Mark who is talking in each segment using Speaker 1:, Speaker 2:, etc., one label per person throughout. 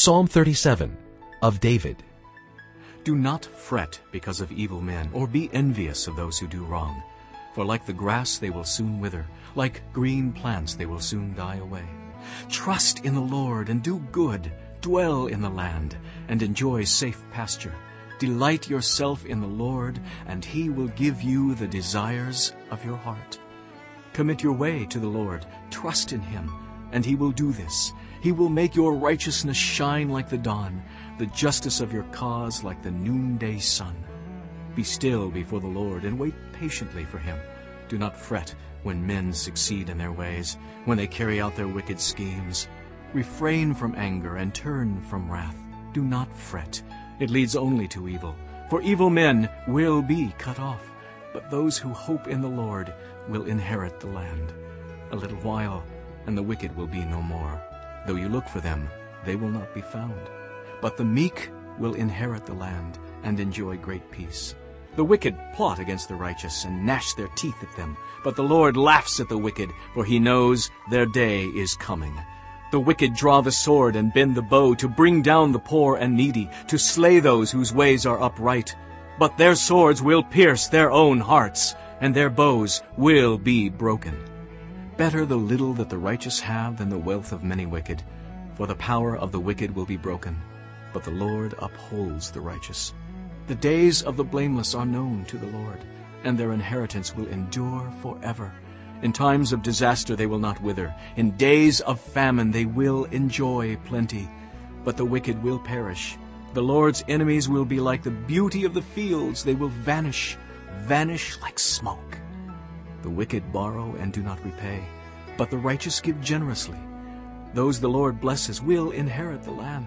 Speaker 1: Psalm 37 of David.
Speaker 2: Do not fret because of evil men, or be envious of those who do wrong. For like the grass they will soon wither, like green plants they will soon die away. Trust in the Lord and do good, dwell in the land, and enjoy safe pasture. Delight yourself in the Lord, and he will give you the desires of your heart. Commit your way to the Lord, trust in him, and he will do this. He will make your righteousness shine like the dawn, the justice of your cause like the noonday sun. Be still before the Lord and wait patiently for him. Do not fret when men succeed in their ways, when they carry out their wicked schemes. Refrain from anger and turn from wrath. Do not fret. It leads only to evil. For evil men will be cut off, but those who hope in the Lord will inherit the land. A little while, and the wicked will be no more. Though you look for them, they will not be found. But the meek will inherit the land and enjoy great peace. The wicked plot against the righteous and gnash their teeth at them. But the Lord laughs at the wicked, for he knows their day is coming. The wicked draw the sword and bend the bow to bring down the poor and needy, to slay those whose ways are upright. But their swords will pierce their own hearts, and their bows will be broken. Better the little that the righteous have than the wealth of many wicked, for the power of the wicked will be broken, but the Lord upholds the righteous. The days of the blameless are known to the Lord, and their inheritance will endure forever. In times of disaster they will not wither. In days of famine they will enjoy plenty. But the wicked will perish. The Lord's enemies will be like the beauty of the fields. They will vanish, vanish like smoke. The wicked borrow and do not repay, but the righteous give generously. Those the Lord blesses will inherit the land,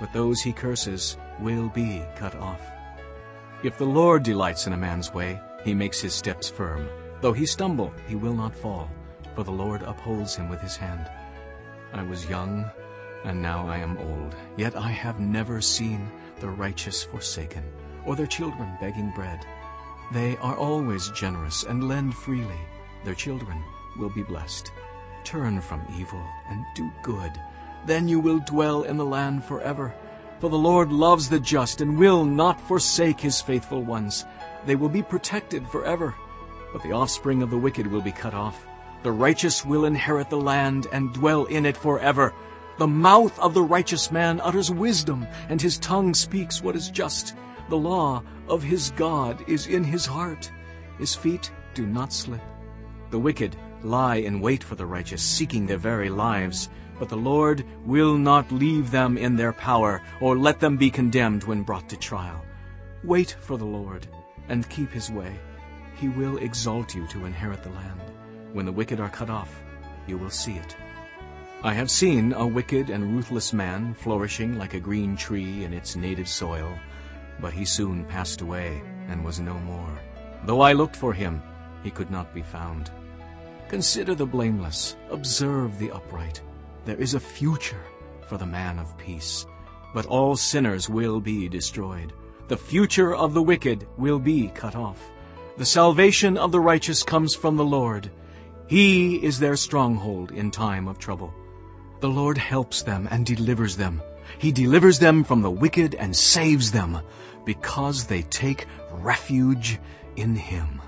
Speaker 2: but those he curses will be cut off. If the Lord delights in a man's way, he makes his steps firm. Though he stumble, he will not fall, for the Lord upholds him with his hand. I was young, and now I am old, yet I have never seen the righteous forsaken, or their children begging bread. They are always generous and lend freely. Their children will be blessed. Turn from evil and do good. Then you will dwell in the land forever. For the Lord loves the just and will not forsake his faithful ones. They will be protected forever. But the offspring of the wicked will be cut off. The righteous will inherit the land and dwell in it forever. The mouth of the righteous man utters wisdom, and his tongue speaks what is just. The law of his God is in his heart. His feet do not slip. The wicked lie in wait for the righteous, seeking their very lives. But the Lord will not leave them in their power, or let them be condemned when brought to trial. Wait for the Lord, and keep his way. He will exalt you to inherit the land. When the wicked are cut off, you will see it. I have seen a wicked and ruthless man flourishing like a green tree in its native soil, but he soon passed away and was no more. Though I looked for him, he could not be found. Consider the blameless, observe the upright. There is a future for the man of peace, but all sinners will be destroyed. The future of the wicked will be cut off. The salvation of the righteous comes from the Lord. He is their stronghold in time of trouble. The Lord helps them and delivers them. He delivers them from the wicked and saves them because they take refuge in Him.